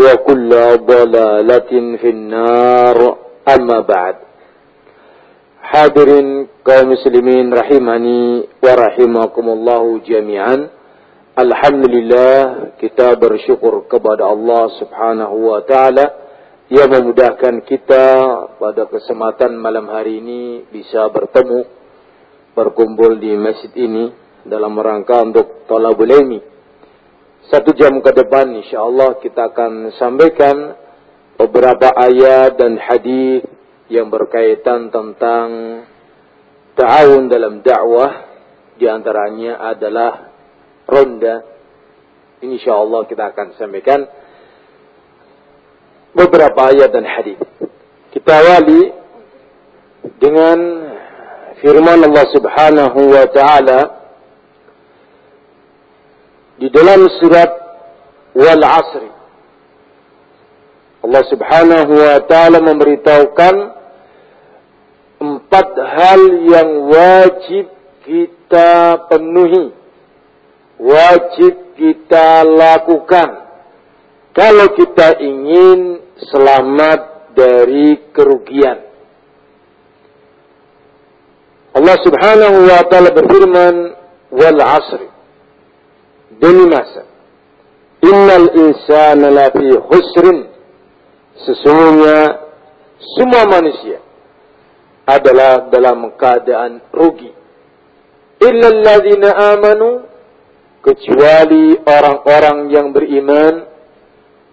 وكل ضلالة في النار أما بعد Hadirin kaum muslimin rahimani wa rahimakumullahu jami'an. Alhamdulillah kita bersyukur kepada Allah Subhanahu wa taala yang memudahkan kita pada kesempatan malam hari ini bisa bertemu berkumpul di masjid ini dalam rangka untuk tolabul ilmi. Satu jam ke depan insyaallah kita akan sampaikan beberapa ayat dan hadis yang berkaitan tentang ta'awun dalam dakwah. Di antaranya adalah ronda. Insyaallah kita akan sampaikan beberapa ayat dan hadis. Kita awali dengan firman Allah Subhanahu wa taala di dalam surat Wal Asri Allah Subhanahu wa taala memberitahukan empat hal yang wajib kita penuhi, wajib kita lakukan kalau kita ingin selamat dari kerugian. Allah Subhanahu wa taala berfirman, "Wal 'asri" demi masa. Innal insana lafi husrin. Sesungguhnya semua manusia adalah dalam keadaan rugi. Illalladzina amanu kecuali orang-orang yang beriman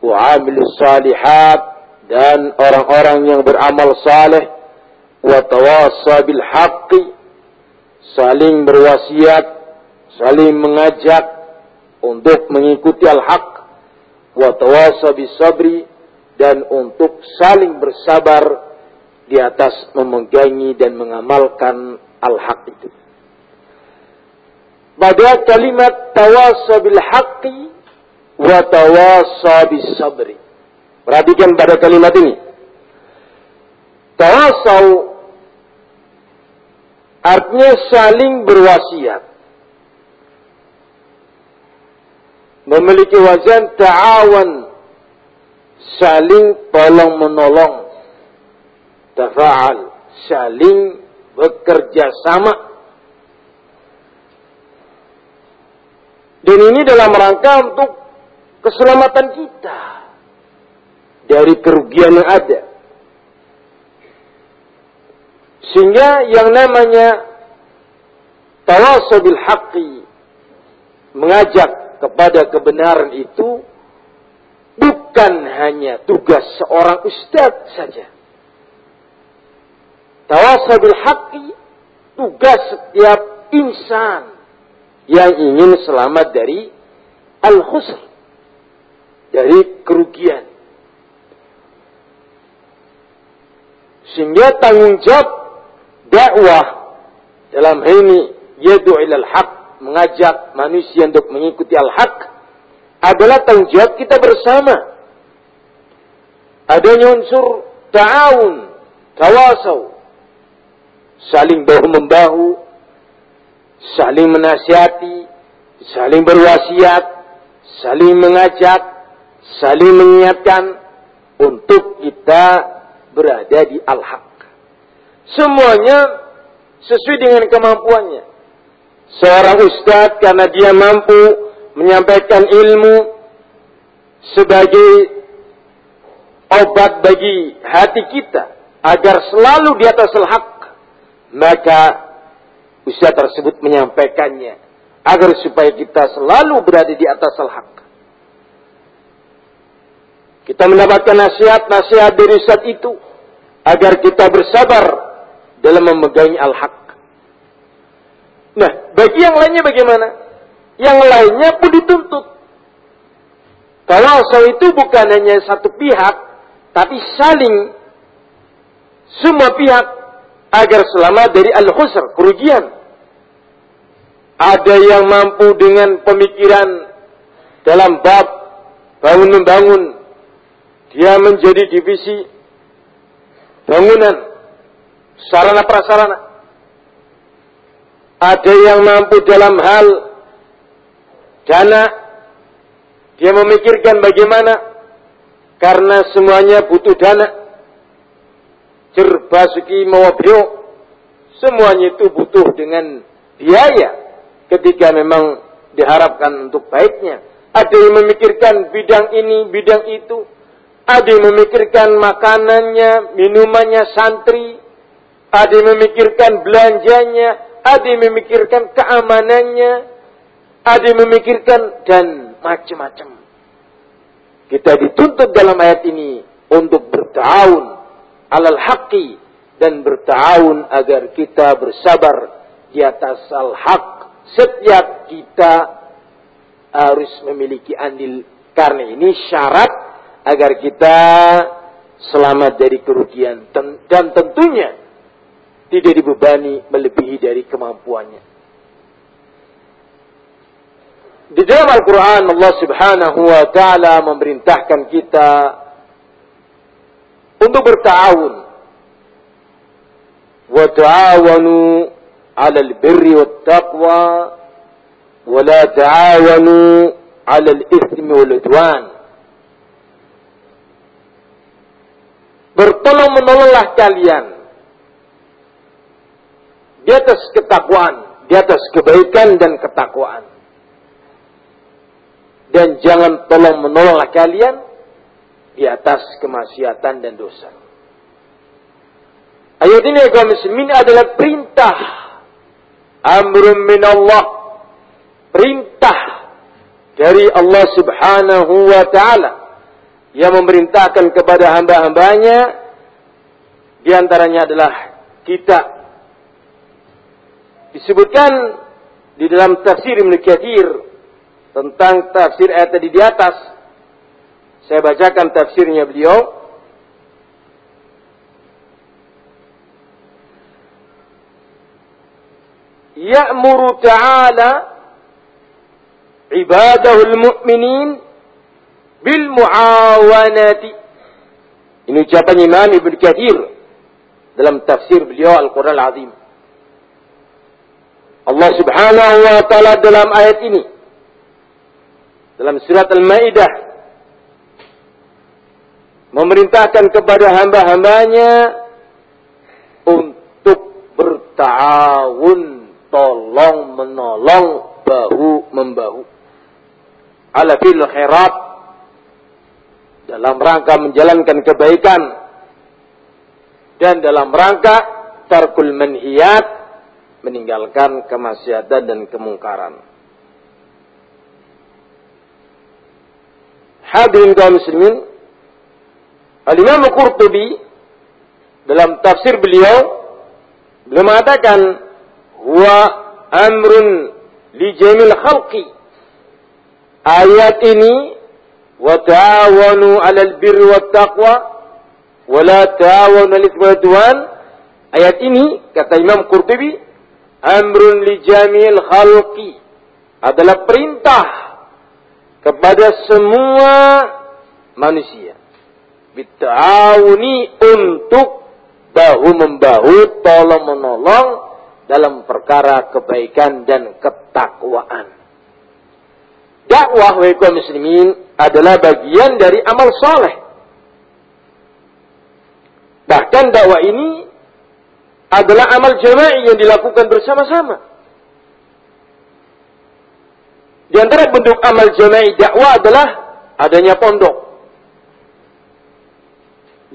wa salihat dan orang-orang yang beramal saleh wa tawassa bil haqqi saling berwasiat saling mengajak untuk mengikuti al-haq wa tawassa bis sabri dan untuk saling bersabar di atas memegangi dan mengamalkan al-haq itu. Pada kalimat tawassa bil haqqi wa tawassa bis sabri. Perhatikan pada kalimat ini. Tawasau artinya saling berwasiat. Memiliki wazan ta'awan saling tolong menolong. Tafa'al saling bekerja sama. Dan ini dalam rangka untuk keselamatan kita dari kerugian yang ada. Sehingga yang namanya tawasul bil haqqi mengajak kepada kebenaran itu bukan hanya tugas seorang ustadz saja. Tawasul bil haqqi tugas setiap insan yang ingin selamat dari al-khusr dari kerugian. Sehingga tanggung jawab dakwah dalam hal ini yadu ilal haq mengajak manusia untuk mengikuti al-haq adalah tanggung jawab kita bersama. Adanya unsur ta'awun, tawasau, saling bahu membahu, saling menasihati, saling berwasiat, saling mengajak, saling mengingatkan untuk kita berada di al-haq. Semuanya sesuai dengan kemampuannya. Seorang ustadz karena dia mampu menyampaikan ilmu sebagai obat bagi hati kita agar selalu di atas al-haq, maka usia tersebut menyampaikannya agar supaya kita selalu berada di atas al-haq. Kita mendapatkan nasihat-nasihat dari Ustaz itu agar kita bersabar dalam memegangi al-haq. Nah, bagi yang lainnya bagaimana? Yang lainnya pun dituntut. Tawasau itu bukan hanya satu pihak, tapi saling semua pihak agar selamat dari al-khusr, kerugian. Ada yang mampu dengan pemikiran dalam bab bangun membangun. Dia menjadi divisi bangunan, sarana prasarana. Ada yang mampu dalam hal dana. Dia memikirkan bagaimana karena semuanya butuh dana. Cerbasuki mawabrio. Semuanya itu butuh dengan biaya ketika memang diharapkan untuk baiknya. Ada yang memikirkan bidang ini, bidang itu. Ada yang memikirkan makanannya, minumannya santri. Ada yang memikirkan belanjanya, ada memikirkan keamanannya, ada memikirkan dan macam-macam. Kita dituntut dalam ayat ini untuk bertahun alal haqqi dan bertahun agar kita bersabar di atas al-haq. Setiap kita harus memiliki andil karena ini syarat agar kita selamat dari kerugian dan tentunya tidak dibebani melebihi dari kemampuannya. Di dalam Al-Quran Allah subhanahu wa ta'ala memerintahkan kita untuk bertawun. Wa ta'awanu al-birri wa taqwa wa la ta'awanu ala al-ithmi wal udwan. Bertolong menolonglah kalian di atas ketakwaan, di atas kebaikan dan ketakwaan. Dan jangan tolong menolonglah kalian di atas kemaksiatan dan dosa. Ayat ini kaum muslimin adalah perintah amrun min Allah. Perintah dari Allah Subhanahu wa taala yang memerintahkan kepada hamba-hambanya di antaranya adalah kita disebutkan di dalam tafsir Ibnu Katsir tentang tafsir ayat tadi di atas. Saya bacakan tafsirnya beliau. Ya'muru ta'ala ibadahu al-mu'minin bil muawanati. Ini ucapan Imam Ibnu Katsir dalam tafsir beliau Al-Qur'an Al-Azim. Allah Subhanahu wa taala dalam ayat ini. Dalam surat Al-Maidah. Memerintahkan kepada hamba-hambanya untuk bertawun tolong menolong bahu membahu. Ala fil khairat. Dalam rangka menjalankan kebaikan. Dan dalam rangka tarkul manhiyat meninggalkan kemaksiatan dan kemungkaran. Hadirin kaum muslimin, Al-Imam Qurtubi dalam tafsir beliau beliau mengatakan huwa amrun li jamil khalqi. Ayat ini wa ta'awanu 'alal birri wat taqwa wa la ta'awanu 'alal Ayat ini kata Imam Qurtubi amrun li jamil khalqi adalah perintah kepada semua manusia. Bitta'awuni untuk bahu membahu, tolong menolong dalam perkara kebaikan dan ketakwaan. Dakwah wa muslimin adalah bagian dari amal soleh. Bahkan dakwah ini adalah amal jama'i yang dilakukan bersama-sama. Di antara bentuk amal jama'i dakwah adalah adanya pondok.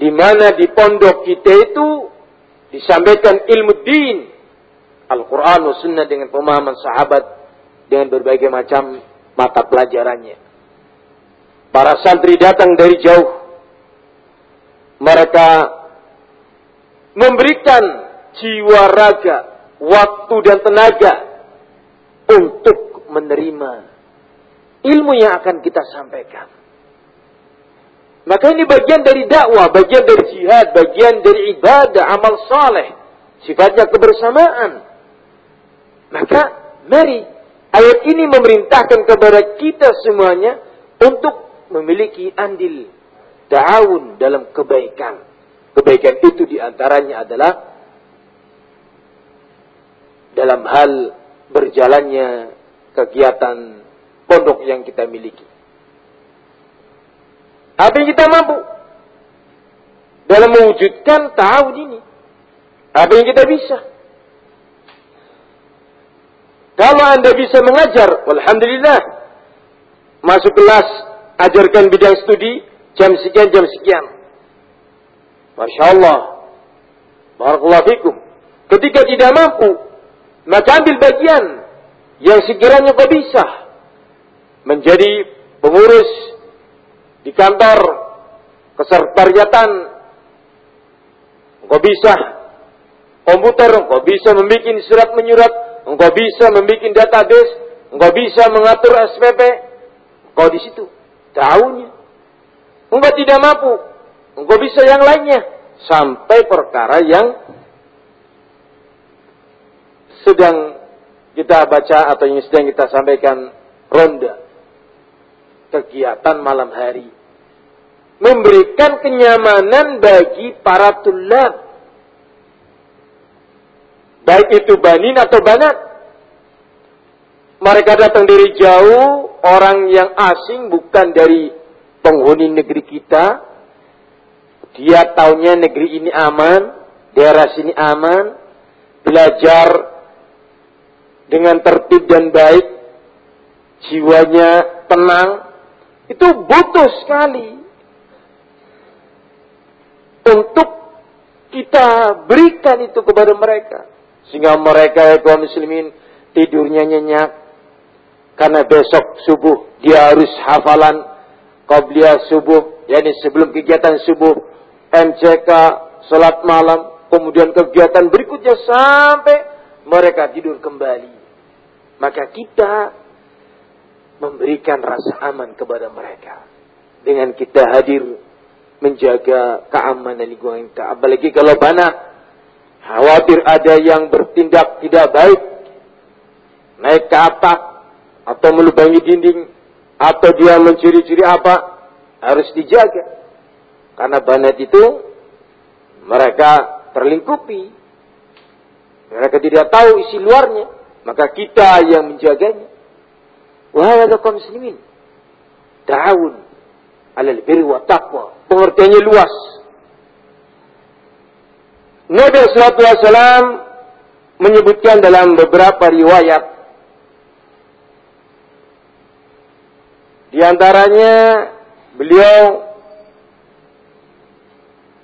di mana di pondok kita itu disampaikan ilmu din Al-Quran Sunnah dengan pemahaman sahabat dengan berbagai macam mata pelajarannya. Para santri datang dari jauh. Mereka memberikan jiwa raga, waktu dan tenaga untuk menerima ilmu yang akan kita sampaikan. Maka ini bagian dari dakwah, bagian dari jihad, bagian dari ibadah, amal saleh. Sifatnya kebersamaan. Maka mari ayat ini memerintahkan kepada kita semuanya untuk memiliki andil daun dalam kebaikan. Kebaikan itu di antaranya adalah dalam hal berjalannya kegiatan pondok yang kita miliki. Apa yang kita mampu dalam mewujudkan tahun ini? Apa yang kita bisa? Kalau anda bisa mengajar, Alhamdulillah. Masuk kelas, ajarkan bidang studi, jam sekian, jam sekian. Masya Allah. Barakallahu fikum. Ketika tidak mampu, maka ambil bagian yang sekiranya kau bisa. Menjadi pengurus di kantor kesekretariatan engkau bisa komputer, engkau bisa membuat surat menyurat, engkau bisa membuat database, engkau bisa mengatur SPP, engkau di situ. Tahunya. Engkau tidak mampu, engkau bisa yang lainnya. Sampai perkara yang sedang kita baca atau yang sedang kita sampaikan ronda kegiatan malam hari. Memberikan kenyamanan bagi para tulab. Baik itu banin atau banat. Mereka datang dari jauh, orang yang asing bukan dari penghuni negeri kita. Dia taunya negeri ini aman, daerah sini aman, belajar dengan tertib dan baik, jiwanya tenang, itu butuh sekali untuk kita berikan itu kepada mereka. Sehingga mereka kaum muslimin tidurnya nyenyak. Karena besok subuh dia harus hafalan qabliyah subuh. yakni sebelum kegiatan subuh. MCK, salat malam. Kemudian kegiatan berikutnya sampai mereka tidur kembali. Maka kita memberikan rasa aman kepada mereka. Dengan kita hadir menjaga keamanan lingkungan kita. Apalagi kalau banyak khawatir ada yang bertindak tidak baik. Naik ke atap atau melubangi dinding atau dia mencuri-curi apa harus dijaga. Karena banat itu mereka terlingkupi. Mereka tidak tahu isi luarnya. Maka kita yang menjaganya. Wahai kaum muslimin. Ta'awun alal birri wa taqwa. Pengertiannya luas. Nabi SAW menyebutkan dalam beberapa riwayat di antaranya beliau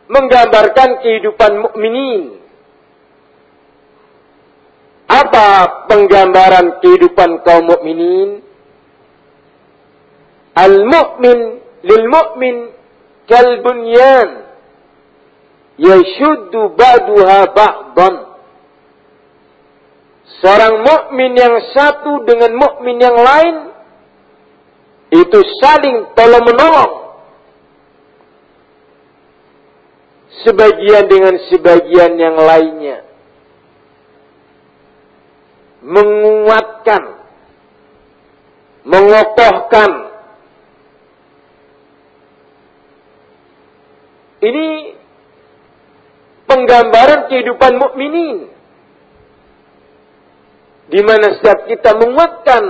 menggambarkan kehidupan mukminin. Apa penggambaran kehidupan kaum mukminin? Al-mu'min lil-mu'min kal-bunyan yashuddu ba'duha ba'dan. Seorang mukmin yang satu dengan mukmin yang lain itu saling tolong menolong. Sebagian dengan sebagian yang lainnya. Menguatkan. Mengokohkan Ini penggambaran kehidupan mukminin. Di mana setiap kita menguatkan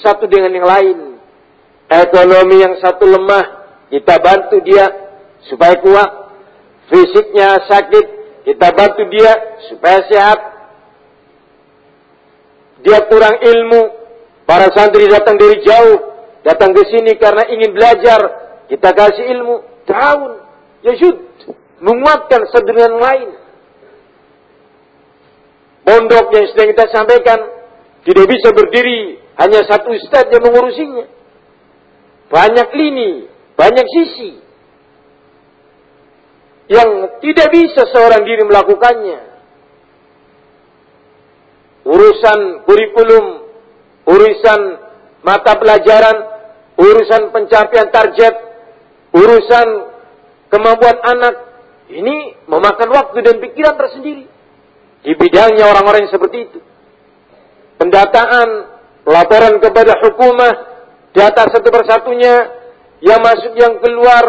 satu dengan yang lain. Ekonomi yang satu lemah, kita bantu dia supaya kuat. Fisiknya sakit, kita bantu dia supaya sehat. Dia kurang ilmu, para santri datang dari jauh, datang ke sini karena ingin belajar, kita kasih ilmu. Tahun Yajud. menguatkan satu lain. Pondok yang sedang kita sampaikan tidak bisa berdiri hanya satu ustaz yang mengurusinya. Banyak lini, banyak sisi yang tidak bisa seorang diri melakukannya. Urusan kurikulum, urusan mata pelajaran, urusan pencapaian target, urusan kemampuan anak, ini memakan waktu dan pikiran tersendiri. Di bidangnya orang-orang yang seperti itu. Pendataan, laporan kepada hukumah, data satu persatunya, yang masuk yang keluar,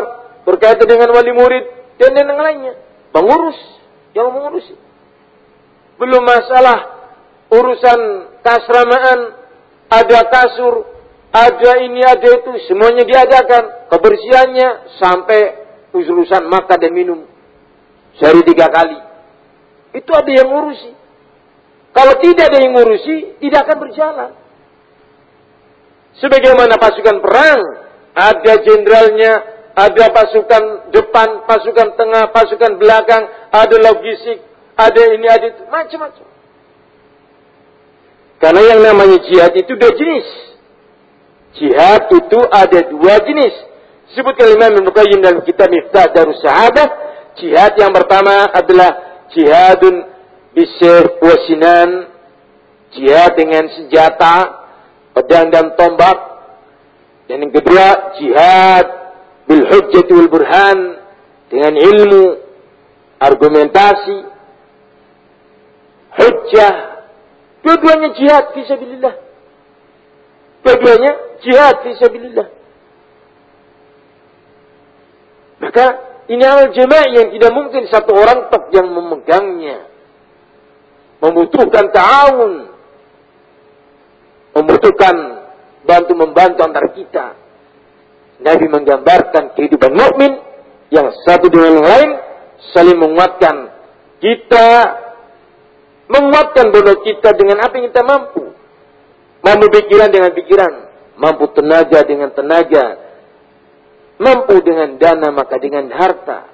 berkaitan dengan wali murid, dan yang lainnya. Pengurus, yang mengurusi. Belum masalah urusan kasramaan, ada kasur, ada ini, ada itu, semuanya diadakan. Kebersihannya sampai urusan makan dan minum. Sehari tiga kali. Itu ada yang ngurusi. Kalau tidak ada yang ngurusi, tidak akan berjalan. Sebagaimana pasukan perang, ada jenderalnya, ada pasukan depan, pasukan tengah, pasukan belakang, ada logistik, ada ini, ada itu, macam-macam. Karena yang namanya jihad itu dua jenis. Jihad itu ada dua jenis. Sebutkan Imam Ibn Qayyim dalam kitab Miftah Darus Sahabat. Jihad yang pertama adalah jihadun bisir wasinan, jihad dengan senjata, pedang dan tombak. Dan yang kedua, jihad bil wal burhan dengan ilmu, argumentasi, hujjah. Dua-duanya jihad fisabilillah. Dua-duanya jihad fisabilillah. Maka ini amal jemaah yang tidak mungkin satu orang tok yang memegangnya. Membutuhkan ta'awun. Membutuhkan bantu-membantu antar kita. Nabi menggambarkan kehidupan mukmin yang satu dengan yang lain saling menguatkan kita menguatkan bodoh kita dengan apa yang kita mampu. Mampu pikiran dengan pikiran, mampu tenaga dengan tenaga, Mampu dengan dana maka dengan harta.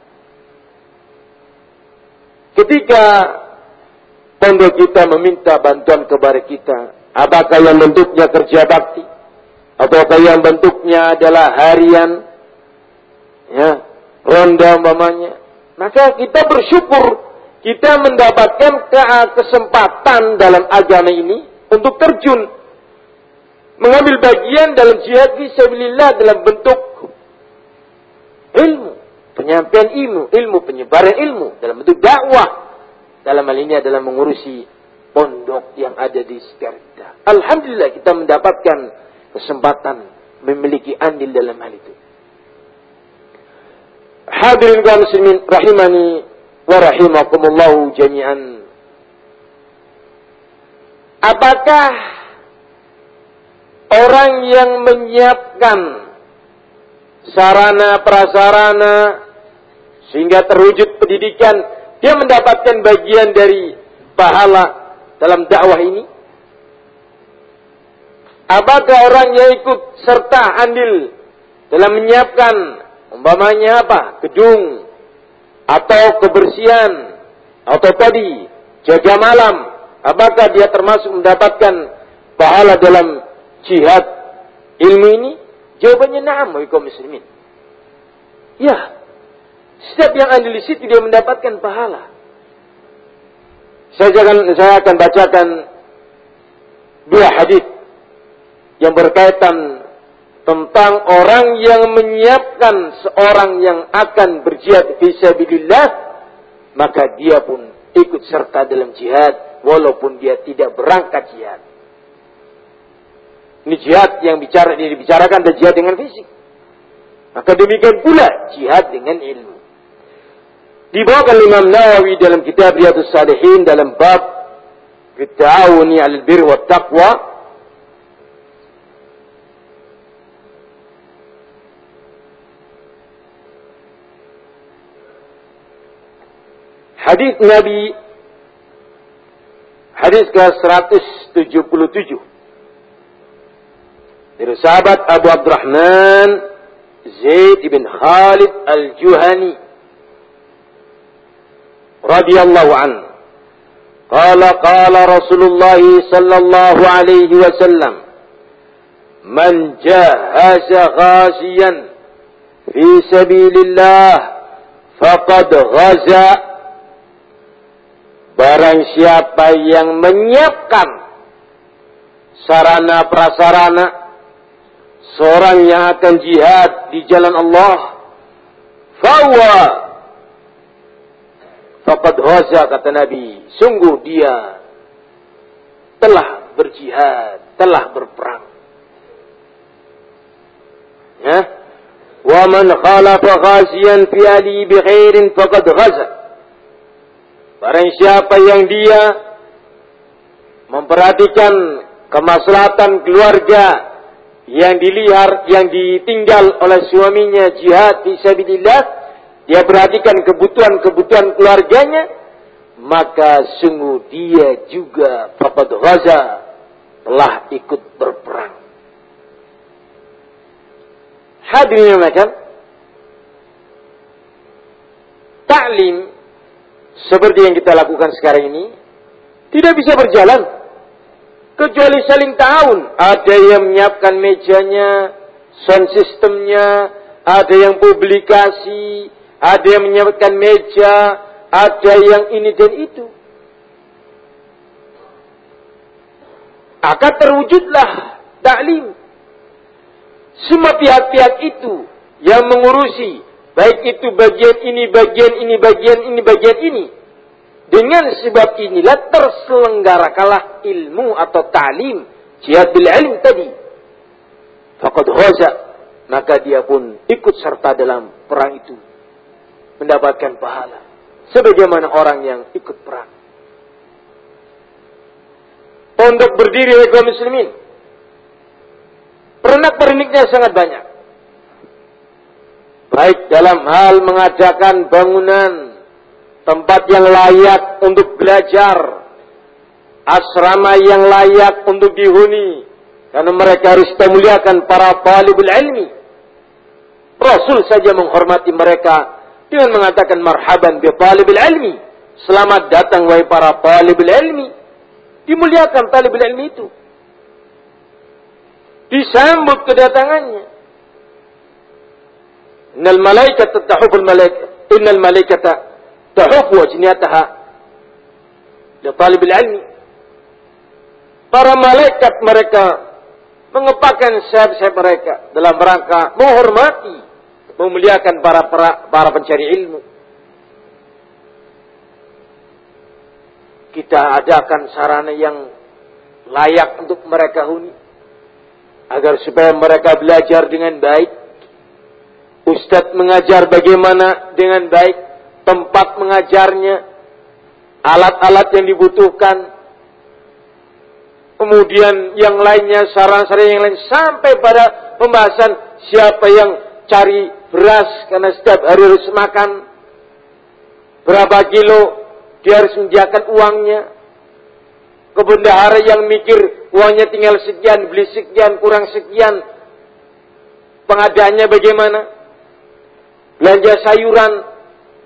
Ketika pondok kita meminta bantuan kepada kita, apakah yang bentuknya kerja bakti, ataukah yang bentuknya adalah harian, ya, ronda umpamanya, maka kita bersyukur kita mendapatkan kesempatan dalam agama ini untuk terjun mengambil bagian dalam jihad fisabilillah dalam bentuk ilmu, penyampaian ilmu, ilmu penyebaran ilmu dalam bentuk dakwah. Dalam hal ini adalah mengurusi pondok yang ada di sekitar Alhamdulillah kita mendapatkan kesempatan memiliki andil dalam hal itu. Hadirin kaum muslimin rahimani wa rahimakumullah jami'an. Apakah orang yang menyiapkan sarana prasarana sehingga terwujud pendidikan dia mendapatkan bagian dari pahala dalam dakwah ini apakah orang yang ikut serta andil dalam menyiapkan umpamanya apa gedung atau kebersihan atau tadi jaga malam apakah dia termasuk mendapatkan pahala dalam jihad ilmu ini Jawabannya na'am, kaum muslimin. Ya, setiap yang andil di situ dia mendapatkan pahala. Saya akan, saya akan bacakan dua hadis yang berkaitan tentang orang yang menyiapkan seorang yang akan berjihad fisabilillah maka dia pun ikut serta dalam jihad walaupun dia tidak berangkat jihad. Ini jihad yang bicara ini dibicarakan dan jihad dengan fisik. Maka demikian pula jihad dengan ilmu. Dibawakan Imam Nawawi dalam kitab Riyadus Salihin dalam bab Bitta'awuni al-bir wa taqwa Hadis Nabi hadis ke-177 dari sahabat Abu Abdurrahman Zaid bin Khalid Al-Juhani radhiyallahu an qala qala Rasulullah sallallahu alaihi wasallam man jahaza ghaziyan fi sabilillah faqad ghaza barang siapa yang menyiapkan sarana prasarana seorang yang akan jihad di jalan Allah fawa faqad ghaza kata Nabi. Sungguh dia telah berjihad telah berperang. Ya? Wa man khalafa ghaziyan fi ali bi khairin faqad ghaza barang siapa yang dia memperhatikan kemaslahatan keluarga yang dilihat, yang ditinggal oleh suaminya jihad di sabilillah, dia perhatikan kebutuhan-kebutuhan keluarganya, maka sungguh dia juga Bapak Ghaza telah ikut berperang. Hadirin macam taklim seperti yang kita lakukan sekarang ini tidak bisa berjalan kecuali saling tahun. Ada yang menyiapkan mejanya, sound systemnya, ada yang publikasi, ada yang menyiapkan meja, ada yang ini dan itu. Akan terwujudlah taklim. Semua pihak-pihak itu yang mengurusi, baik itu bagian ini, bagian ini, bagian ini, bagian ini, dengan sebab inilah terselenggarakanlah ilmu atau ta'lim. Jihad bil ilm tadi. Fakat hoza. Maka dia pun ikut serta dalam perang itu. Mendapatkan pahala. Sebagaimana orang yang ikut perang. Untuk berdiri oleh muslimin. Pernak-perniknya sangat banyak. Baik dalam hal mengadakan bangunan tempat yang layak untuk belajar, asrama yang layak untuk dihuni, karena mereka harus memuliakan para talibul ilmi. Rasul saja menghormati mereka dengan mengatakan marhaban bi talibul ilmi. Selamat datang wahai para talibul ilmi. Dimuliakan talibul ilmi itu. Disambut kedatangannya. Innal Malaikat tahubbul Malaik Innal malaikata tahubbu ajniyataha li talibil. Para malaikat mereka mengepakkan sayap-sayap mereka dalam rangka menghormati, memuliakan para para, para pencari ilmu. Kita adakan sarana yang layak untuk mereka huni agar supaya mereka belajar dengan baik Ustadz mengajar bagaimana dengan baik tempat mengajarnya, alat-alat yang dibutuhkan, kemudian yang lainnya, saran-saran yang lain, sampai pada pembahasan siapa yang cari beras karena setiap hari harus makan, berapa kilo dia harus menjakan uangnya, kebendahara yang mikir uangnya tinggal sekian, beli sekian, kurang sekian, pengadaannya bagaimana, belanja sayuran,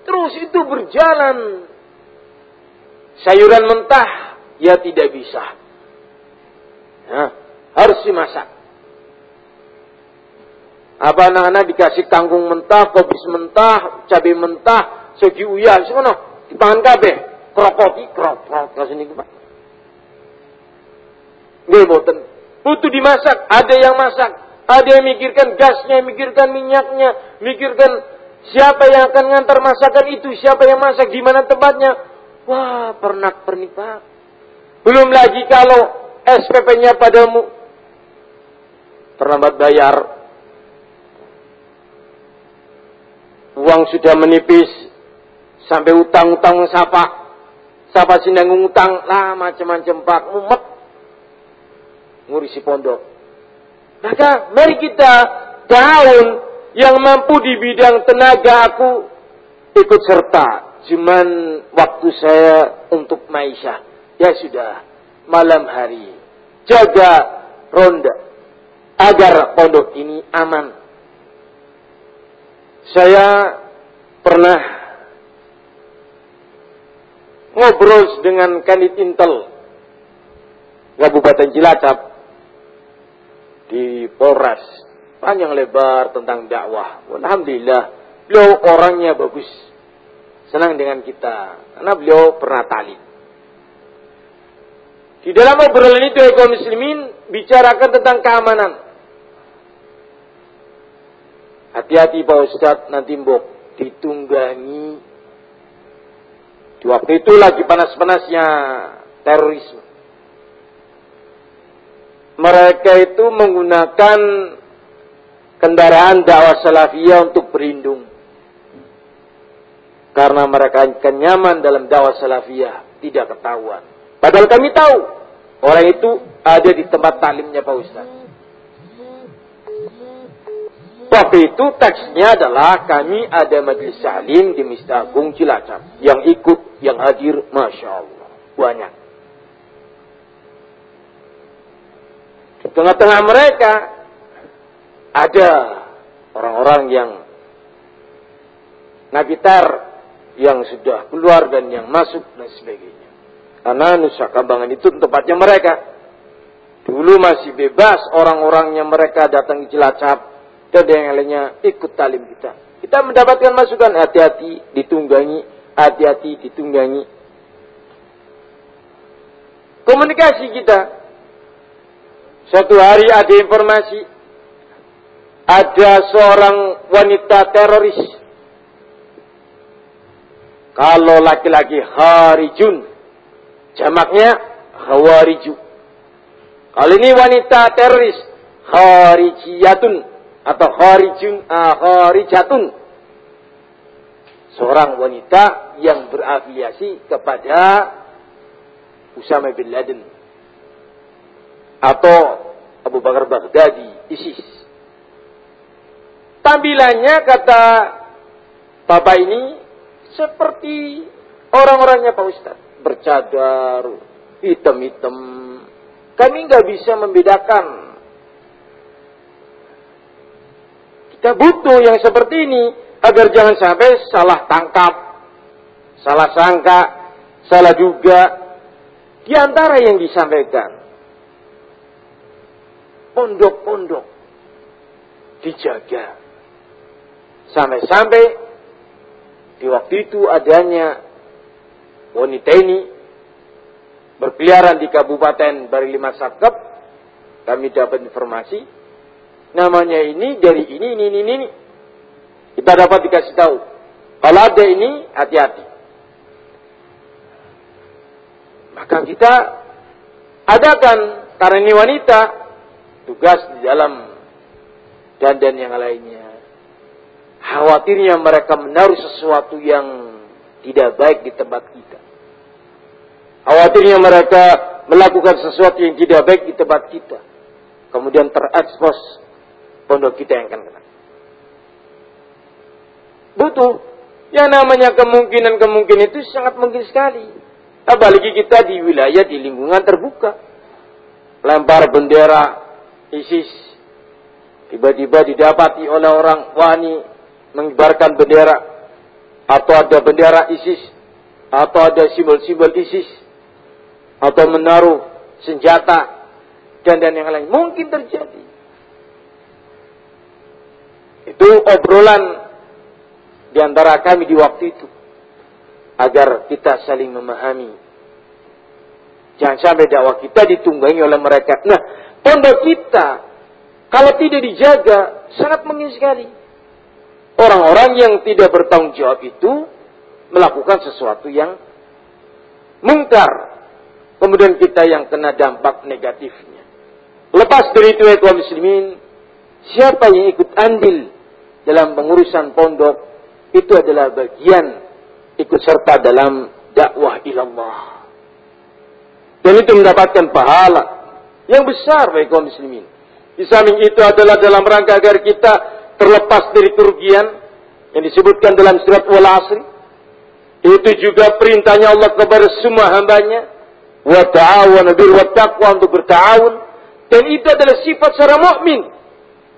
Terus itu berjalan. Sayuran mentah, ya tidak bisa. Nah, harus dimasak. Apa anak-anak dikasih kangkung mentah, kobis mentah, cabai mentah, segi semua di pangan kabeh. Kropoti, kropot, kasih ini Pak. Nggih. Butuh dimasak, ada yang masak, ada yang mikirkan gasnya, mikirkan minyaknya, mikirkan Siapa yang akan ngantar masakan itu? Siapa yang masak? Di mana tempatnya? Wah, pernak pernik pak. Belum lagi kalau SPP-nya padamu terlambat bayar. Uang sudah menipis sampai utang-utang sapa. Sapa sindang utang lah macam-macam pak mumet ngurisi pondok. Maka mari kita daun yang mampu di bidang tenaga aku ikut serta. Cuman waktu saya untuk Maisha. Ya sudah, malam hari. Jaga ronda. Agar pondok ini aman. Saya pernah ngobrol dengan Kanit Intel Kabupaten Cilacap di Polres panjang lebar tentang dakwah. Alhamdulillah, beliau orangnya bagus. Senang dengan kita karena beliau pernah tali. Di dalam obrolan itu ekor muslimin bicarakan tentang keamanan. Hati-hati Pak Ustadz nanti mbok ditunggangi. Di waktu itu lagi panas-panasnya terorisme. Mereka itu menggunakan kendaraan dakwah salafiyah untuk berlindung. Karena mereka kenyaman dalam dakwah salafiyah, tidak ketahuan. Padahal kami tahu, orang itu ada di tempat talimnya Pak Ustaz. Waktu itu teksnya adalah kami ada majelis salim di Masjid Agung Cilacap. Yang ikut, yang hadir, Masya Allah. Banyak. Di tengah-tengah mereka ada orang-orang yang nabitar yang sudah keluar dan yang masuk dan sebagainya. Karena Nusa Kambangan itu tempatnya mereka. Dulu masih bebas orang-orang yang mereka datang ke Cilacap dan yang lainnya ikut talim kita. Kita mendapatkan masukan hati-hati ditunggangi, hati-hati ditunggangi. Komunikasi kita Suatu hari ada informasi ada seorang wanita teroris. Kalau laki-laki harijun, jamaknya hawariju. Kalau ini wanita teroris, harijiyatun atau harijun, uh, harijatun. Seorang wanita yang berafiliasi kepada Usama bin Laden atau Abu Bakar Baghdadi, ISIS. Tampilannya kata Bapak ini seperti orang-orangnya Pak Ustadz. Bercadar, hitam-hitam. Kami nggak bisa membedakan. Kita butuh yang seperti ini agar jangan sampai salah tangkap, salah sangka, salah juga di antara yang disampaikan pondok-pondok dijaga. Sampai-sampai di waktu itu adanya wanita ini berkeliaran di Kabupaten Barilima Sakep. Kami dapat informasi. Namanya ini dari ini, ini, ini, ini. Kita dapat dikasih tahu. Kalau ada ini, hati-hati. Maka kita adakan, karena ini wanita, tugas di dalam dan yang lainnya. Khawatirnya mereka menaruh sesuatu yang tidak baik di tempat kita. Khawatirnya mereka melakukan sesuatu yang tidak baik di tempat kita. Kemudian terekspos pondok kita yang akan kena. Butuh. Yang namanya kemungkinan-kemungkinan itu sangat mungkin sekali. Apalagi kita di wilayah, di lingkungan terbuka. Lempar bendera ISIS tiba-tiba didapati oleh orang wani mengibarkan bendera atau ada bendera ISIS atau ada simbol-simbol ISIS atau menaruh senjata dan dan yang lain. Mungkin terjadi. Itu obrolan di antara kami di waktu itu agar kita saling memahami. Jangan sampai dakwah kita ditunggangi oleh mereka. Nah Pondok kita, kalau tidak dijaga, sangat mungkin sekali. Orang-orang yang tidak bertanggung jawab itu melakukan sesuatu yang mungkar. Kemudian kita yang kena dampak negatifnya. Lepas dari itu, kaum muslimin, siapa yang ikut andil dalam pengurusan pondok, itu adalah bagian ikut serta dalam dakwah ilallah. Dan itu mendapatkan pahala yang besar bagi kaum muslimin. Di samping itu adalah dalam rangka agar kita terlepas dari kerugian yang disebutkan dalam surat wal asri. Itu juga perintahnya Allah kepada semua hambanya. Wa ta'awanu bil wa taqwa untuk bertawun. Dan itu adalah sifat seorang mukmin.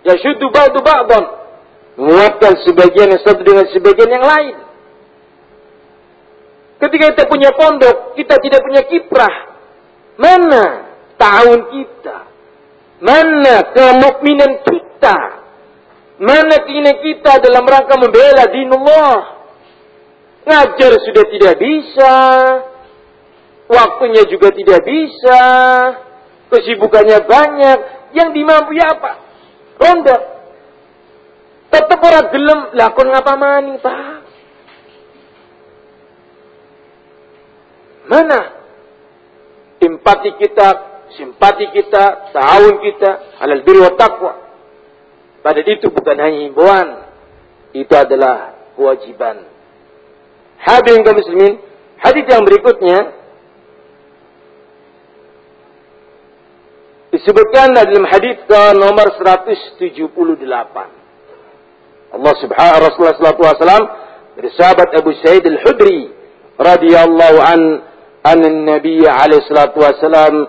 Yashuddu ba'du ba'dan. Menguatkan sebagian yang satu dengan sebagian yang lain. Ketika kita punya pondok, kita tidak punya kiprah. Mana tahun kita? Mana kemukminan kita? Mana keinginan kita dalam rangka membela dinullah? Ngajar sudah tidak bisa. Waktunya juga tidak bisa. Kesibukannya banyak. Yang dimampu apa? Ronda. Tetap orang gelem. Lakon ngapa mani, Pak? Mana empati kita, simpati kita, tahun kita, halal bir wa taqwa. Pada itu bukan hanya himbauan, itu adalah kewajiban. Hadirin kaum muslimin, hadis yang berikutnya disebutkan dalam hadis ke nomor 178. Allah Subhanahu Rasulullah sallallahu alaihi wasallam dari sahabat Abu Sa'id Al-Hudri radhiyallahu an an Nabi alaihi salatu wasallam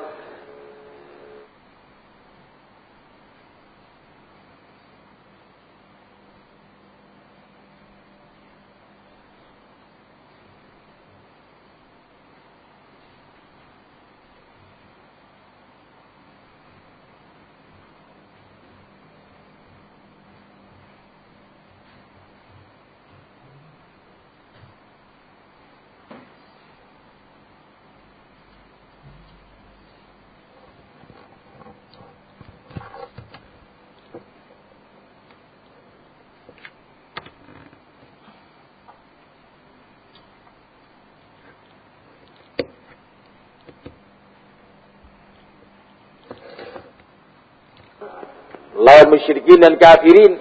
musyrikin dan kafirin.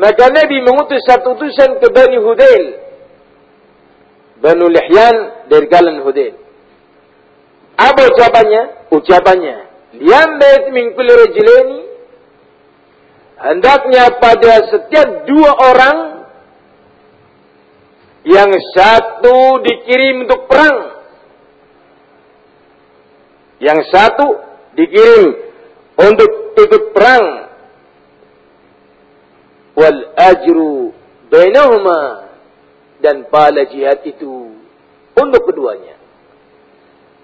Maka Nabi mengutus satu utusan ke Bani Hudail. Banu Lihyan dari kalangan Hudail. Apa ucapannya? Ucapannya. Liambait min kulli. Hendaknya pada setiap dua orang yang satu dikirim untuk perang. Yang satu dikirim untuk ikut perang. Wal ajru bainahuma. Dan pahala jihad itu untuk keduanya.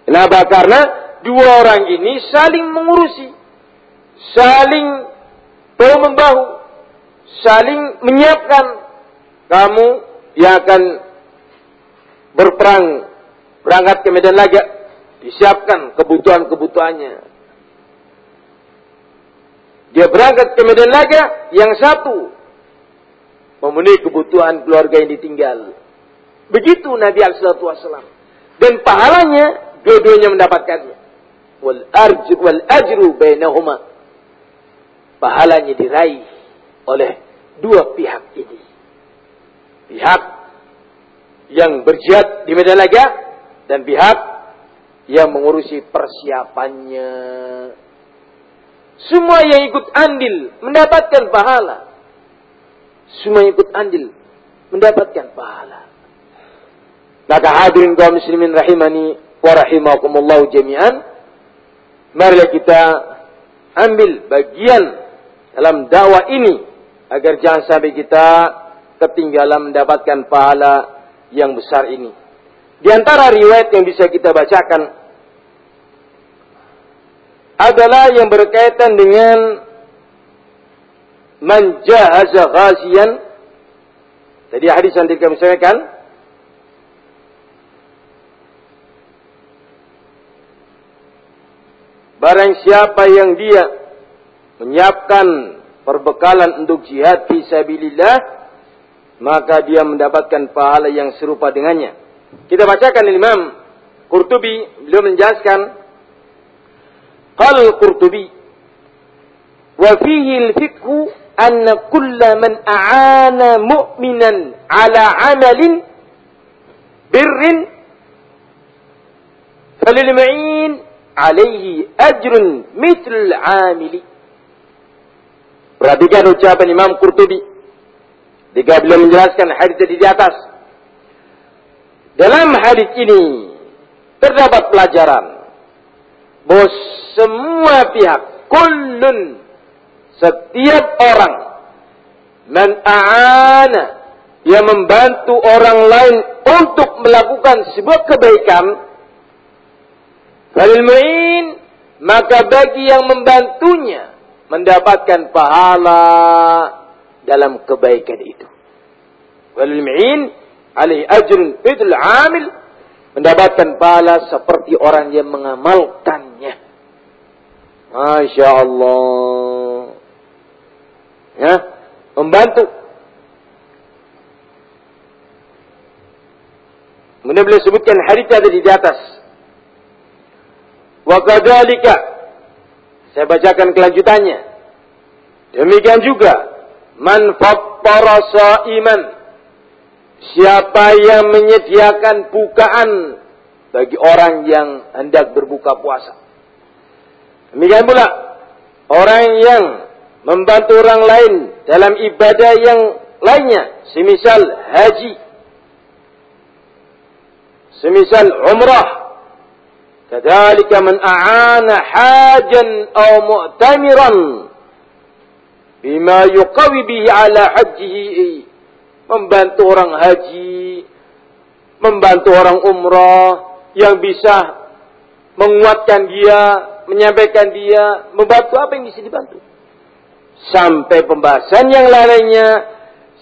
Kenapa? Karena dua orang ini saling mengurusi, saling bahu membahu, saling menyiapkan. Kamu yang akan berperang. Berangkat ke medan laga disiapkan kebutuhan-kebutuhannya dia berangkat ke medan laga, yang satu memenuhi kebutuhan keluarga yang ditinggal. Begitu Nabi Alaihissalam. Dan pahalanya dua-duanya mendapatkannya. Wal arju wal ajru bainahuma. Pahalanya diraih oleh dua pihak ini. Pihak yang berjihad di medan laga dan pihak yang mengurusi persiapannya semua yang ikut andil mendapatkan pahala. Semua yang ikut andil mendapatkan pahala. Maka hadirin kaum muslimin rahimani wa rahimakumullah jami'an. Marilah kita ambil bagian dalam dakwah ini agar jangan sampai kita ketinggalan mendapatkan pahala yang besar ini. Di antara riwayat yang bisa kita bacakan adalah yang berkaitan dengan manjahaza ghazian. Tadi hadis yang kami sampaikan. Barang siapa yang dia menyiapkan perbekalan untuk jihad fi sabilillah, maka dia mendapatkan pahala yang serupa dengannya. Kita bacakan Imam Qurtubi, beliau menjelaskan قال القرطبي وفيه الفقه أن كل من أعان مؤمنا على عمل بر فللمعين عليه أجر مثل العامل Perhatikan ucapan Imam Qurtubi. Jika beliau menjelaskan hadis tadi di atas. Dalam hadis ini terdapat pelajaran bahwa semua pihak, kullun, setiap orang, man a'ana, yang membantu orang lain untuk melakukan sebuah kebaikan, Falil maka bagi yang membantunya mendapatkan pahala dalam kebaikan itu. Walil mu'in alaihi ajrun fidul amil mendapatkan pahala seperti orang yang mengamalkannya. Masya Allah. Ya, membantu. Kemudian beliau sebutkan hadis ada di atas. Wa kadzalika saya bacakan kelanjutannya. Demikian juga man fattara iman Siapa yang menyediakan bukaan bagi orang yang hendak berbuka puasa. Demikian pula orang yang membantu orang lain dalam ibadah yang lainnya, semisal haji, semisal umrah, kadzalika man a'ana hajan aw mu'tamiran bima yuqawi bihi ala hajjihi membantu orang haji membantu orang umrah yang bisa menguatkan dia menyampaikan dia membantu apa yang bisa dibantu. Sampai pembahasan yang lainnya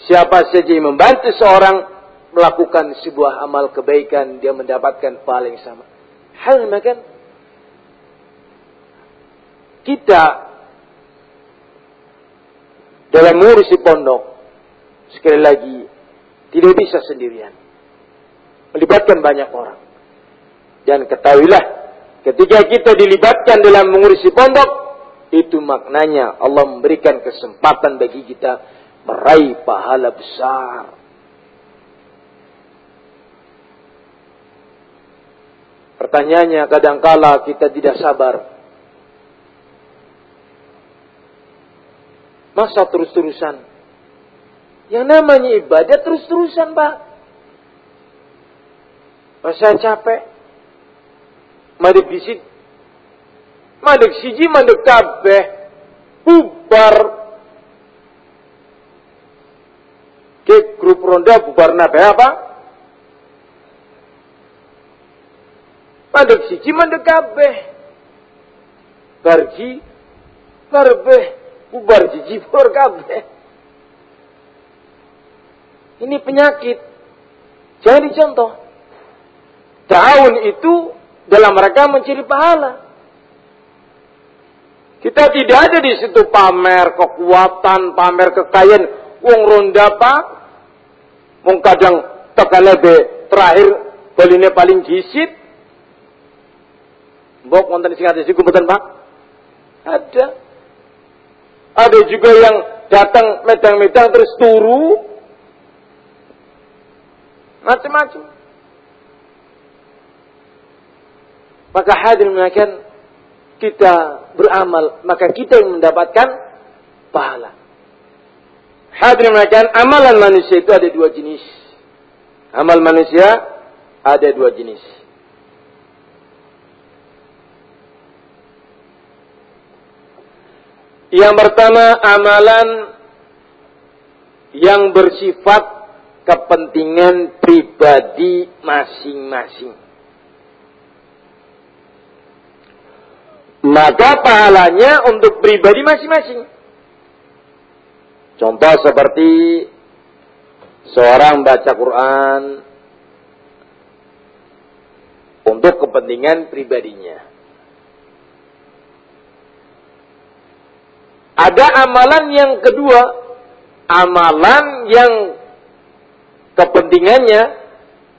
siapa saja yang membantu seorang melakukan sebuah amal kebaikan dia mendapatkan paling sama. Hal makan. Kita dalam ngurusi pondok sekali lagi tidak bisa sendirian melibatkan banyak orang dan ketahuilah ketika kita dilibatkan dalam mengurusi pondok itu maknanya Allah memberikan kesempatan bagi kita meraih pahala besar Pertanyaannya kadangkala kita tidak sabar. Masa terus-terusan? Yang namanya ibadah terus-terusan, Pak. Masa capek. Madek bisit. Madek siji, madek kabeh. Bubar. Ke grup ronda bubar nabe apa? Mandek siji mandek kabeh. Barji barbeh bubar jiji bubar kabeh. Ini penyakit. Jangan dicontoh. Tahun itu dalam mereka mencari pahala. Kita tidak ada di situ pamer kekuatan, pamer kekayaan. Wong ronda pak. Wong kadang tekalebe terakhir baline paling jisit. Mbok wonten sing mboten Pak? Ada. Ada juga yang datang medang-medang terus turu. Macam-macam. Maka hadir mengakan kita beramal, maka kita yang mendapatkan pahala. Hadir mengakan amalan manusia itu ada dua jenis. Amal manusia ada dua jenis. Yang pertama amalan yang bersifat kepentingan pribadi masing-masing. Maka pahalanya untuk pribadi masing-masing. Contoh seperti seorang baca Quran untuk kepentingan pribadinya. Ada amalan yang kedua, amalan yang kepentingannya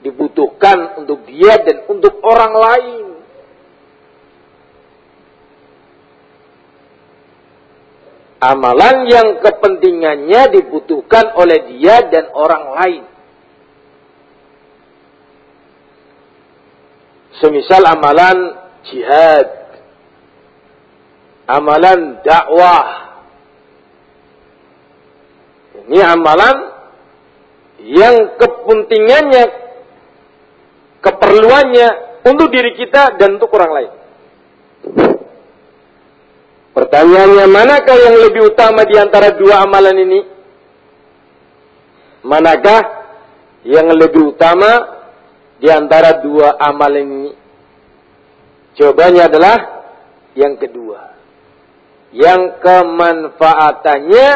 dibutuhkan untuk dia dan untuk orang lain. Amalan yang kepentingannya dibutuhkan oleh dia dan orang lain. Semisal amalan jihad, amalan dakwah, ini amalan yang kepentingannya, keperluannya untuk diri kita dan untuk orang lain. Pertanyaannya, manakah yang lebih utama di antara dua amalan ini? Manakah yang lebih utama di antara dua amal ini? Jawabannya adalah yang kedua. Yang kemanfaatannya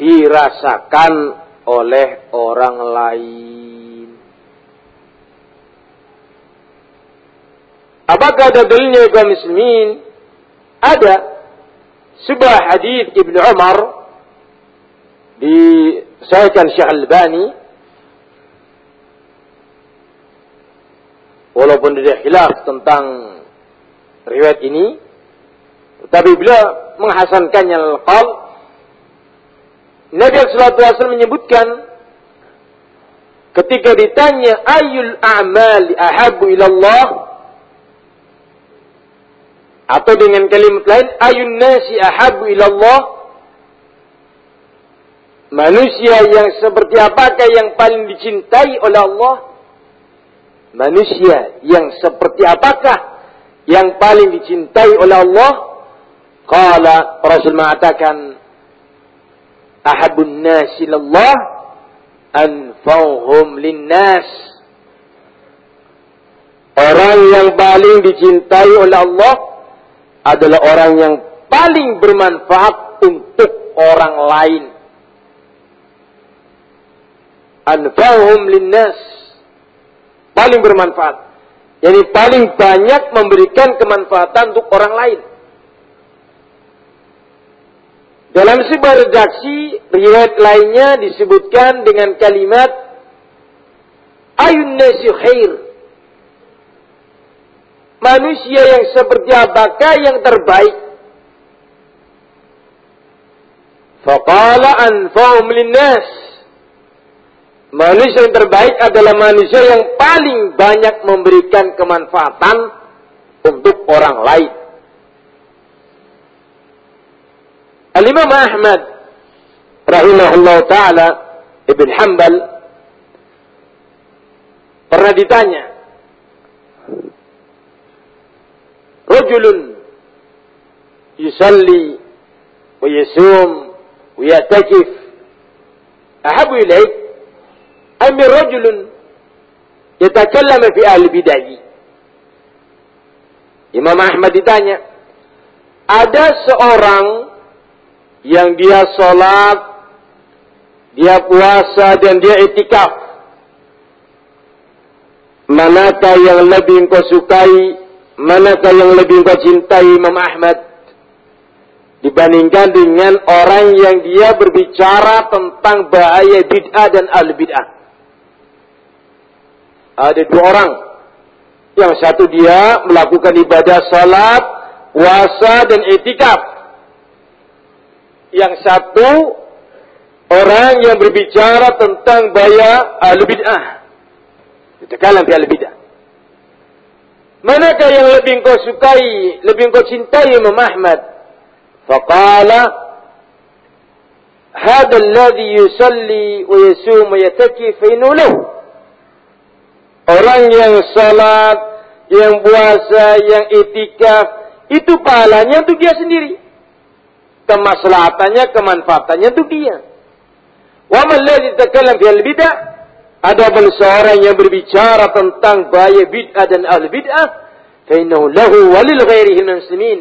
dirasakan oleh orang lain. Apakah ada dalilnya kaum muslimin? Ada sebuah hadis Ibnu Umar disahkan Syekh Al-Bani walaupun tidak khilaf tentang riwayat ini tetapi beliau menghasankannya al-qal Nabi wasallam menyebutkan ketika ditanya ayul a'mali ahabu ila Allah? Atau dengan kalimat lain ayun nasi ahabu ila Allah? Manusia yang seperti apakah yang paling dicintai oleh Allah? Manusia yang seperti apakah yang paling dicintai oleh Allah? Qala Rasul mengatakan ahabun nasi lillah anfauhum linnas. Orang yang paling dicintai oleh Allah adalah orang yang paling bermanfaat untuk orang lain. Anfauhum linnas. Paling bermanfaat. Jadi paling banyak memberikan kemanfaatan untuk orang lain Dalam sebuah redaksi, riwayat lainnya disebutkan dengan kalimat ayun nasi khair. Manusia yang seperti apakah yang terbaik? Faqala anfa'um linnas. Manusia yang terbaik adalah manusia yang paling banyak memberikan kemanfaatan untuk orang lain. Al-Imam Ahmad rahimahullah taala Ibn Hanbal pernah ditanya Rajulun yusalli wa yasum wa yatakif ahabu ilaik am rajulun yatakallam fi ahli bid'ah? Imam Ahmad ditanya ada seorang yang dia sholat, dia puasa dan dia itikaf. Manakah yang lebih engkau sukai, manakah yang lebih engkau cintai Imam Ahmad? Dibandingkan dengan orang yang dia berbicara tentang bahaya bid'ah dan al bid'ah. Ada dua orang. Yang satu dia melakukan ibadah salat, puasa dan etikaf yang satu orang yang berbicara tentang bahaya ahli bid'ah. Ditekalan fi ahli bid'ah. Manakah yang lebih kau sukai, lebih kau cintai Imam Ahmad? Faqala هذا الذي يصلي ويصوم ويتكي فإنه له Orang yang salat, yang puasa, yang itikaf, itu pahalanya untuk dia sendiri kemaslahatannya, kemanfaatannya untuk dia. Wa man ladzi takallam fil bid'ah ada pun seorang yang berbicara tentang bahaya bid'ah dan ahli bid'ah, fa innahu lahu walil ghairihi muslimin.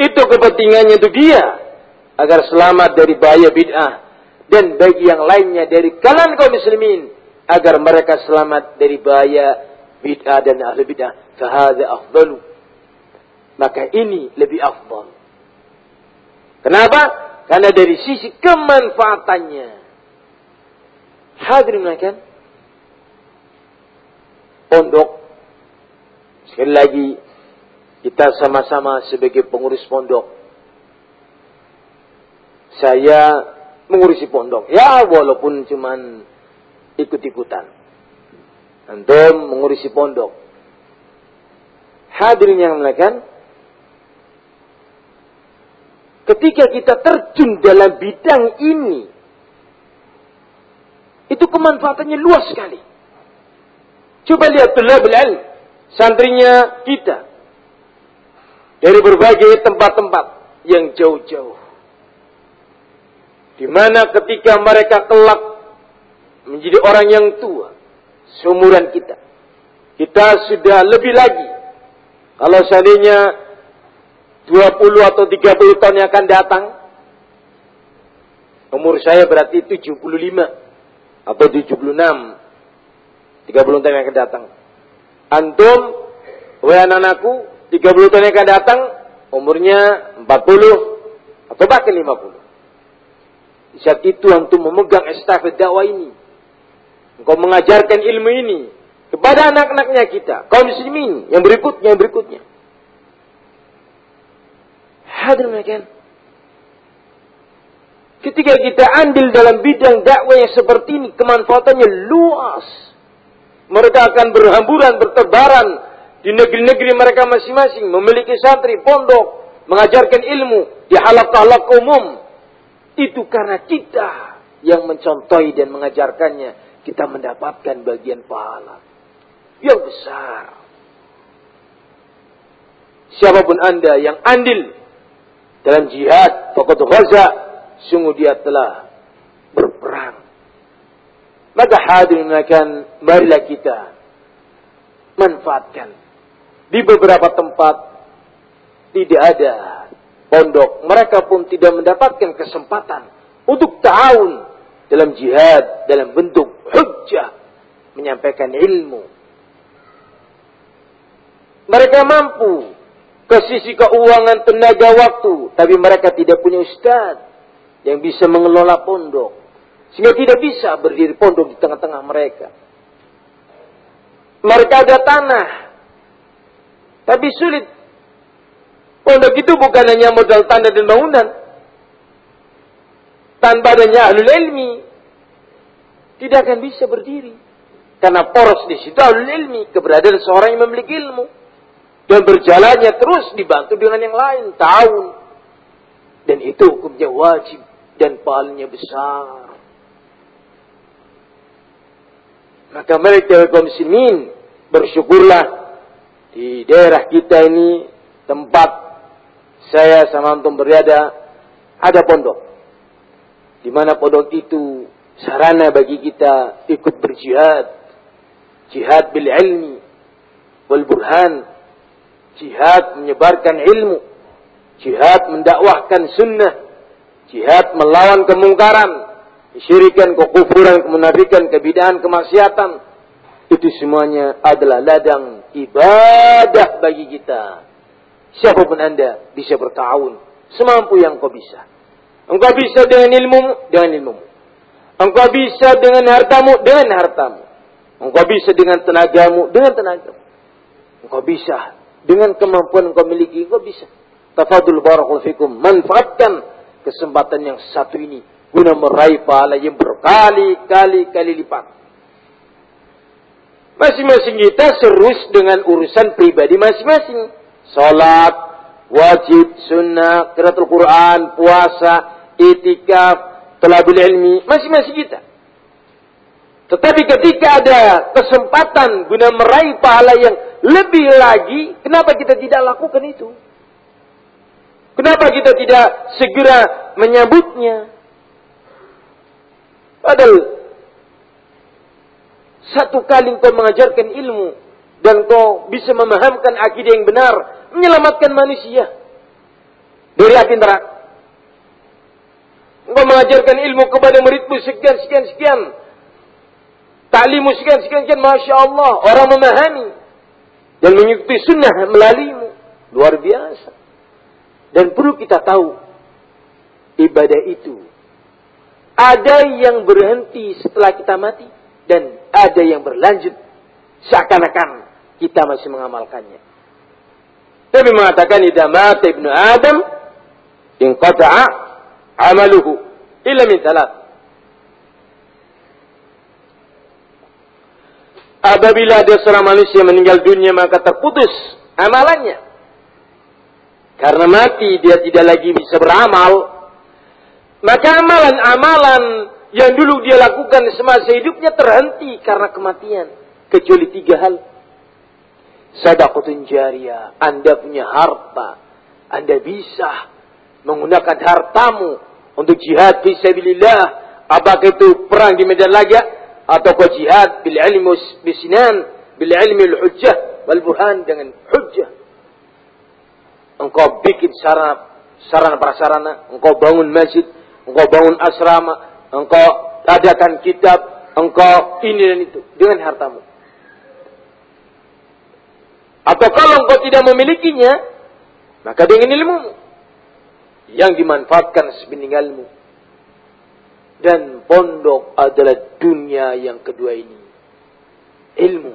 Itu kepentingannya untuk dia agar selamat dari bahaya bid'ah dan bagi yang lainnya dari kalangan kaum muslimin agar mereka selamat dari bahaya bid'ah dan ahli bid'ah. Fahadha afdalu. Maka ini lebih afdal. Kenapa? Karena dari sisi kemanfaatannya. Hadirin kan? Pondok. Sekali lagi, kita sama-sama sebagai pengurus pondok. Saya mengurusi pondok. Ya, walaupun cuman ikut-ikutan. Antum mengurusi pondok. Hadirin yang melakukan, ketika kita terjun dalam bidang ini, itu kemanfaatannya luas sekali. Coba lihat ilm, santrinya kita. Dari berbagai tempat-tempat yang jauh-jauh. Di mana ketika mereka kelak menjadi orang yang tua, seumuran kita. Kita sudah lebih lagi. Kalau seandainya 20 atau 30 tahun yang akan datang, umur saya berarti 75 atau 76. 30 tahun yang akan datang. Antum, wahai anakku, 30 tahun yang akan datang, umurnya 40 atau bahkan 50. Saat itu antum memegang estafet dakwah ini. Engkau mengajarkan ilmu ini kepada anak-anaknya kita, kaum muslimin yang berikutnya, yang berikutnya. Hadir mereka. Ketika kita andil dalam bidang dakwah yang seperti ini, kemanfaatannya luas. Mereka akan berhamburan, bertebaran di negeri-negeri mereka masing-masing, memiliki santri, pondok, mengajarkan ilmu di halak-halak umum. Itu karena kita yang mencontohi dan mengajarkannya kita mendapatkan bagian pahala yang besar. Siapa pun Anda yang andil dalam jihad Fakat Ghaza, sungguh dia telah berperang. Maka hadirin akan marilah kita manfaatkan. Di beberapa tempat tidak ada pondok. Mereka pun tidak mendapatkan kesempatan untuk tahun dalam jihad dalam bentuk hujjah menyampaikan ilmu. Mereka mampu ke sisi keuangan, tenaga, waktu, tapi mereka tidak punya ustaz yang bisa mengelola pondok. Sehingga tidak bisa berdiri pondok di tengah-tengah mereka. Mereka ada tanah, tapi sulit. Pondok itu bukan hanya modal tanah dan bangunan, tanpa adanya ahlul ilmi tidak akan bisa berdiri. Karena poros di situ ahlul ilmi, keberadaan seorang yang memiliki ilmu dan berjalannya terus dibantu dengan yang lain tahun. Dan itu hukumnya wajib dan pahalanya besar. Maka mereka kaum bersyukurlah di daerah kita ini tempat saya sama antum berada ada pondok di mana pondok itu sarana bagi kita ikut berjihad. Jihad bil ilmi wal burhan. Jihad menyebarkan ilmu. Jihad mendakwahkan sunnah. Jihad melawan kemungkaran. Kesyirikan, kekufuran, kemunafikan, kebidaan, kemaksiatan. Itu semuanya adalah ladang ibadah bagi kita. Siapa pun Anda bisa bertahun semampu yang kau bisa. Engkau bisa dengan ilmumu, dengan ilmumu. Engkau bisa dengan hartamu, dengan hartamu. Engkau bisa dengan tenagamu, dengan tenagamu. Engkau bisa dengan kemampuan engkau miliki, engkau bisa. Tafadul barakallahu fikum. Manfaatkan kesempatan yang satu ini guna meraih pahala yang berkali-kali kali lipat. Masing-masing kita serus dengan urusan pribadi masing-masing. Salat, wajib, sunnah, keratul Quran, puasa, itikaf, telabul ilmi, masing-masing kita. Tetapi ketika ada kesempatan guna meraih pahala yang lebih lagi, kenapa kita tidak lakukan itu? Kenapa kita tidak segera menyambutnya? Padahal satu kali engkau mengajarkan ilmu dan kau bisa memahamkan akidah yang benar, menyelamatkan manusia dari api neraka. Engkau mengajarkan ilmu kepada muridmu sekian, sekian, sekian. Ta'limu sekian, sekian, sekian. Masya Allah. Orang memahami. Dan mengikuti sunnah melaluimu. Luar biasa. Dan perlu kita tahu. Ibadah itu. Ada yang berhenti setelah kita mati. Dan ada yang berlanjut. Seakan-akan kita masih mengamalkannya. Nabi mengatakan, Ida mata ibnu Adam. Inqata'a amaluhu illa min. Apabila ada seorang manusia meninggal dunia maka terputus amalannya. Karena mati dia tidak lagi bisa beramal. Maka amalan-amalan yang dulu dia lakukan semasa hidupnya terhenti karena kematian. Kecuali tiga hal. Sadaqatun jariyah. Anda punya harta. Anda bisa menggunakan hartamu untuk jihad fi sabilillah, apakah itu perang di medan laga atau kau jihad bil ilmi bisinan bil ilmi al hujjah wal burhan dengan hujjah. Engkau bikin sarana sarana prasarana engkau bangun masjid engkau bangun asrama engkau adakan kitab engkau ini dan itu dengan hartamu. Atau kalau engkau tidak memilikinya maka dengan ilmu yang dimanfaatkan sepeninggalmu dan pondok adalah dunia yang kedua ini. Ilmu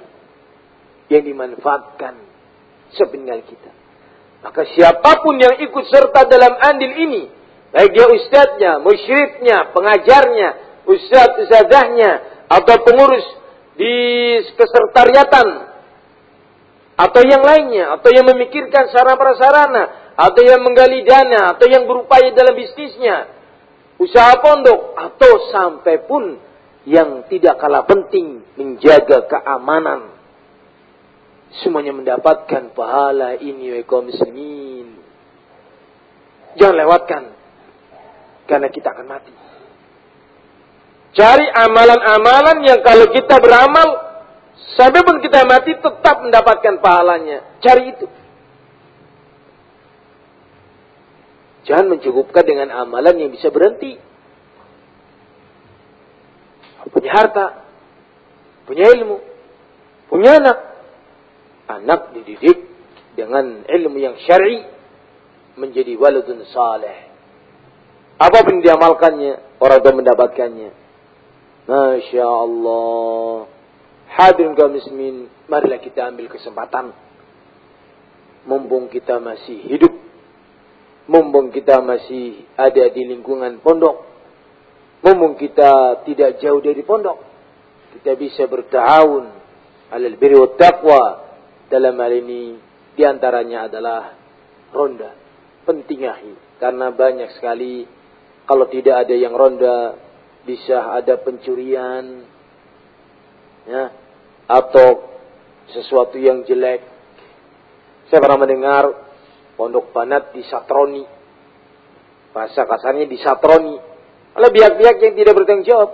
yang dimanfaatkan sepeninggal kita. Maka siapa pun yang ikut serta dalam andil ini, baik dia ustadznya, musyrifnya, pengajarnya, ustadz ustadzahnya, atau pengurus di kesertariatan, atau yang lainnya, atau yang memikirkan sarana prasarana, atau yang menggali dana, atau yang berupaya dalam bisnisnya, usaha pondok atau sampai pun yang tidak kalah penting menjaga keamanan. Semuanya mendapatkan pahala ini kaum muslimin. Jangan lewatkan karena kita akan mati. Cari amalan-amalan yang kalau kita beramal sampai pun kita mati tetap mendapatkan pahalanya. Cari itu Jangan mencukupkan dengan amalan yang bisa berhenti. Punya harta, punya ilmu, punya anak. Anak dididik dengan ilmu yang syar'i menjadi waladun saleh. Apa pun diamalkannya, orang tua mendapatkannya. Masya Allah. Hadirin kaum muslimin, marilah kita ambil kesempatan. Mumpung kita masih hidup Mumpung kita masih ada di lingkungan pondok. Mumpung kita tidak jauh dari pondok. Kita bisa bertahun alal birri wa taqwa. Dalam hal ini di antaranya adalah ronda. Pentingahi. Karena banyak sekali kalau tidak ada yang ronda bisa ada pencurian. Ya, atau sesuatu yang jelek. Saya pernah mendengar Pondok Banat disatroni. Bahasa kasarnya disatroni. Oleh pihak-pihak yang tidak bertanggung jawab.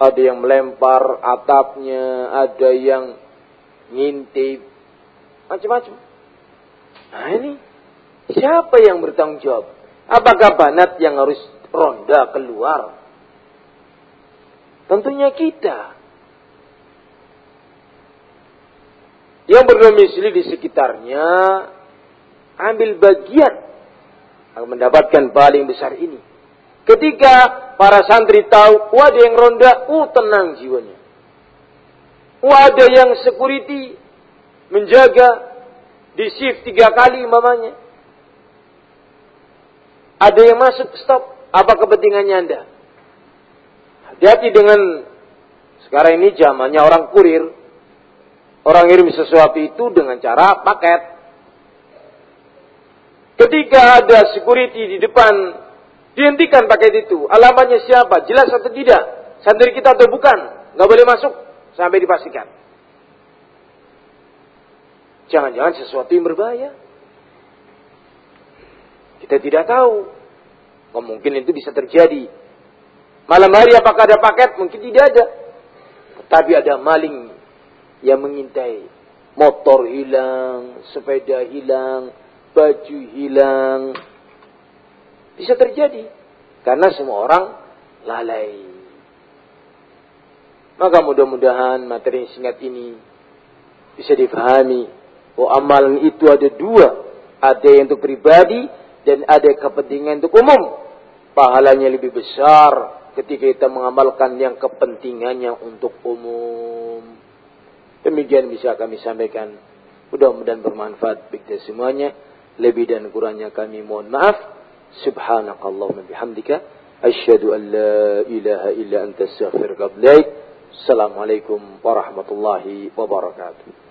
Ada yang melempar atapnya, ada yang ngintip, macam-macam. Nah ini, siapa yang bertanggung jawab? Apakah Banat yang harus ronda keluar? Tentunya kita. Yang berdomisili di sekitarnya ambil bagian mendapatkan paling besar ini. Ketika para santri tahu, wah ada yang ronda, uh tenang jiwanya. Wah ada yang security menjaga di shift tiga kali mamanya. Ada yang masuk stop, apa kepentingannya anda? Hati-hati dengan sekarang ini zamannya orang kurir. Orang kirim sesuatu itu dengan cara paket. Ketika ada security di depan, dihentikan paket itu. Alamatnya siapa? Jelas atau tidak? Santri kita atau bukan? Nggak boleh masuk sampai dipastikan. Jangan-jangan sesuatu yang berbahaya. Kita tidak tahu. Mungkin itu bisa terjadi. Malam hari apakah ada paket? Mungkin tidak ada. Tapi ada maling yang mengintai. Motor hilang, sepeda hilang, baju hilang. Bisa terjadi. Karena semua orang lalai. Maka mudah-mudahan materi singkat ini bisa difahami. Bahwa amalan itu ada dua. Ada yang untuk pribadi dan ada kepentingan untuk umum. Pahalanya lebih besar ketika kita mengamalkan yang kepentingannya untuk umum. Demikian bisa kami sampaikan. Mudah-mudahan bermanfaat bagi semuanya. Lebih dan kurangnya kami mohon maaf. Subhanakallahumma bihamdika. Asyhadu an la ilaha illa anta astaghfiruka wa atubu Assalamualaikum warahmatullahi wabarakatuh.